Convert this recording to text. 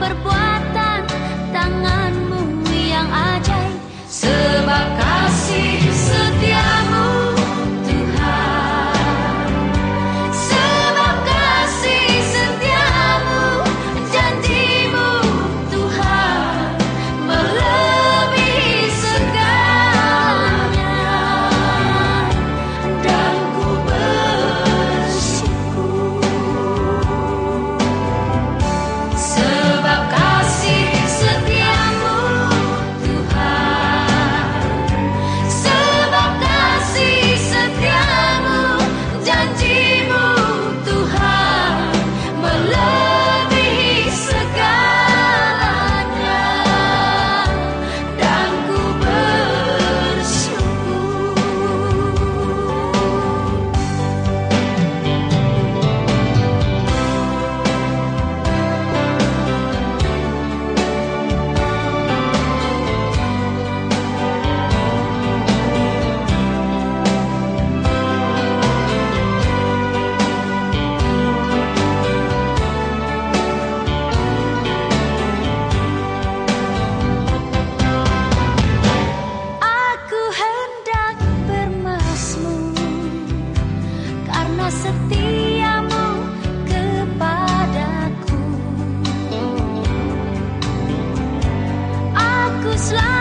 berbuat slide.